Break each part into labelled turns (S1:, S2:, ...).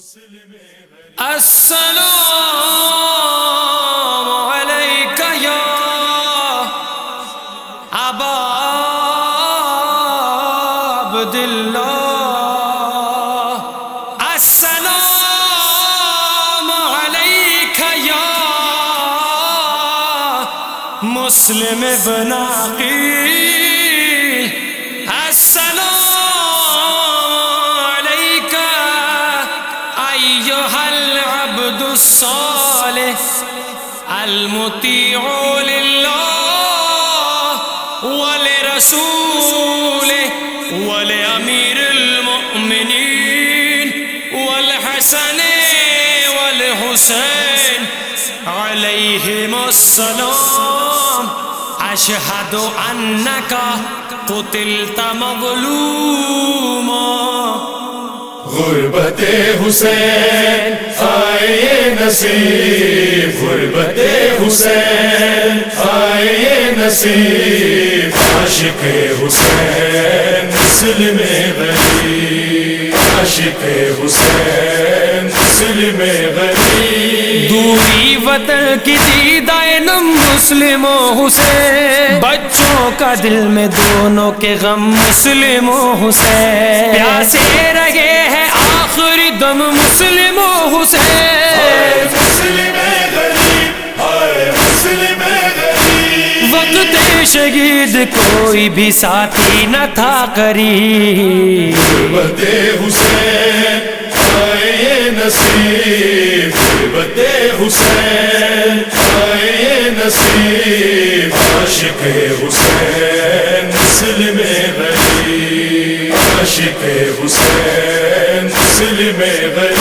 S1: السلام عليك يا أبا عبد الله. السلام عليك يا مسلم ابن عقيل. الصالح المطيع لله ولرسوله ولأمير المؤمنين والحسن والحسين عليهم السلام. أشهد أنك قتلت مظلوما.
S2: غربت حسین آئے نصیب غربت حسین آئے نصیب عاشق حسین مسلم غریب عاشق حسین مسلم غریب
S1: دوری وطن کی دیدائنم مسلم و حسین۔ بچوں کا دل میں دونوں کے غم مسلم و حسین۔ پیاسے رہے ہیں آخری دم مسلم و حسین۔
S2: مسلم
S1: شہید کوئی بھی ساتھی نہ تھا قریب۔
S2: حسین، آئے نصیب۔ حسین، آئے نصیب۔ عاشق حسین مسلم غریب۔ عاشق حسین مسلم غریب۔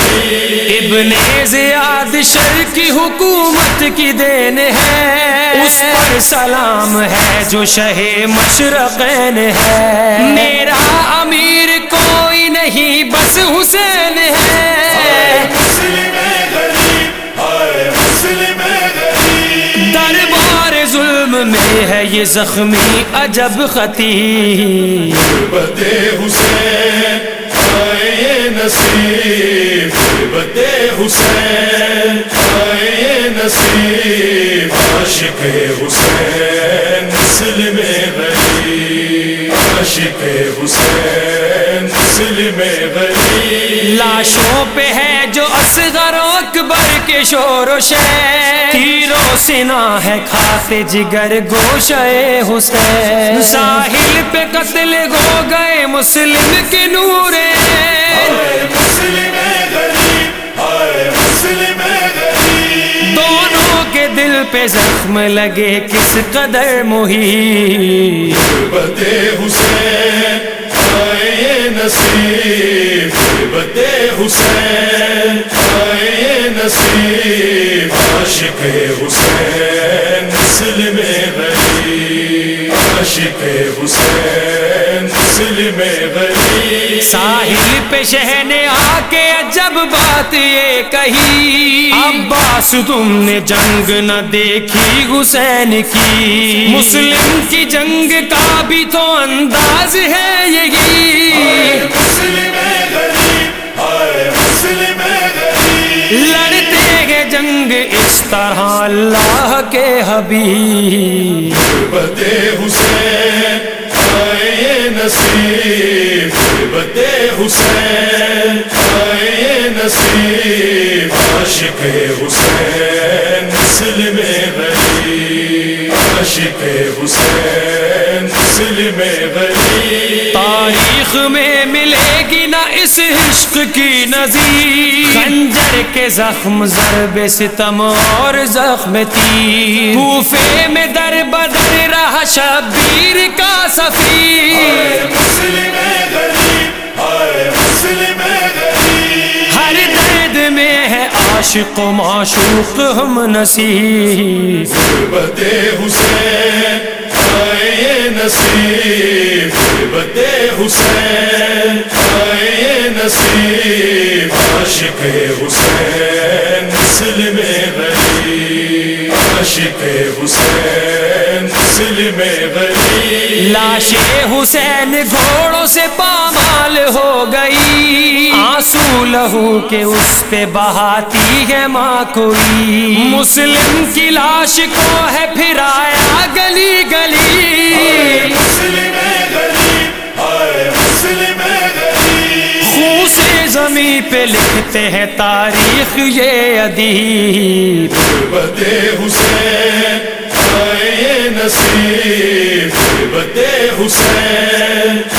S1: ابن زیاد شر کی حکومت کی دین ہے۔ اس پر سلام ہے جو شہ مشرقین ہے۔ میرا امیر کوئی نہیں، بس حسین ہے۔ دربار ظلم میں ہے یہ زخمی عجب خطی۔
S2: حسین نصیب۔ غربت حسین آئے نصیب عاشق حسین مسلم غریب عاشق حسین مسلم غریب۔
S1: لاشوں پہ ہے جو اصغر و اکبر کے شور و شہ تیرو سنا ہے کھاتے جگر گوشے حسین۔ ساحل پہ قتل ہو گئے مسلم کے نورے۔
S2: مسلم
S1: دونوں کے دل پہ زخم لگے کس قدر مہی
S2: غربت حسین، آئے نصیب غربت حسین، آئے نصیب، عاشق حسین۔ عاشق حسین مسلم غریب
S1: ساحل پہ شہ نے آ کے جب بات یہ کہی۔ عباس تم نے جنگ نہ دیکھی حسین کی۔ مسلم کی جنگ کا بھی تو انداز ہے یہی۔
S2: مسلم غریب مسلم
S1: جنگ اس طرح اللہ کے حبیب۔
S2: حسین، آئے نصیب۔ غربت حسین، آئے نصیب۔ عاشق حسین، مسلم میں عاشق حسین مسلم غریب
S1: تاریخ میں ملے گی نہ اس عشق کی نظیر۔ خنجر کے زخم ضرب ستم اور زخم تیر۔ کوفے میں در بدر رہا شبیر کا سفیر۔
S2: مسلم غریب مسلم غریب
S1: عاشق و معشوق ہم نصیب۔
S2: غربت حسین آئے نصیب۔ غربت حسین آئے نصیب۔ عاشق حسین مسلم غریب۔ عاشق حسین مسلم غریب۔
S1: لاش حسین گھوڑوں سے آنسو لہو کے اس پہ بہاتی ہے ماں کوئی۔ مسلم کی لاش کو ہے پھرایا گلی۔ گلی
S2: مسلم
S1: زمین پہ لکھتے ہیں تاریخ یہ ادیب۔
S2: غربت حسین نصیب۔ حسین۔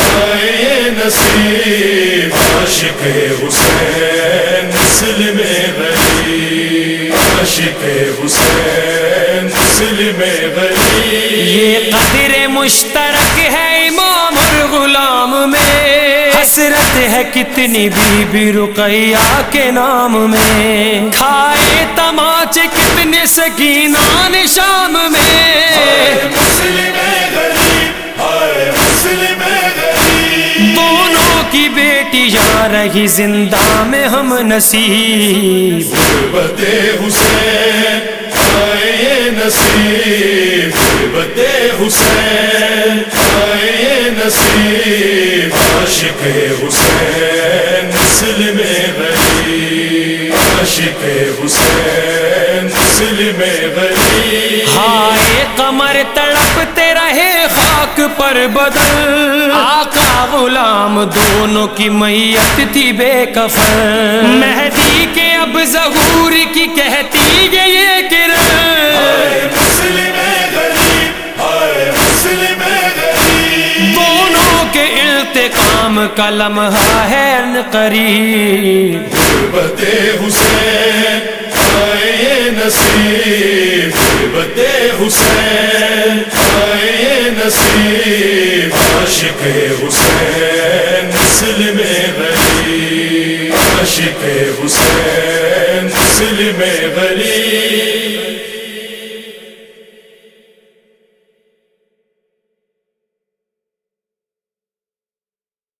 S2: نصیب عاشق حسین مسلم غریب عاشق حسین مسلم غریب
S1: یہ قدر مشترک ہے امام اور غلام میں۔ حسرت ہے کتنی بی بی رقیہ کے نام میں۔ کھائے تماچے کتنے سکینان شام رہی زندہ میں ہم نصیب۔
S2: غربت حسین آئے نصیب۔ غربت حسین آئے نصیب۔ عاشق حسین مسلم غریب۔ عاشق حسین مسلم غریب۔
S1: ہائے کمر تڑپتے رہے خاک پر بدل۔ آقا غلام دونوں کی میت تھی بے کفن۔ مہدی کے اب ظہور کی کہتی ہے یہ کرن۔ دونوں کے التقام کا لمحہ ہے قریب۔
S2: غربت حسین آئے نصیب۔ غربت حسین۔ عشق حسین مسلم غریب عشق حسین مسلم غریب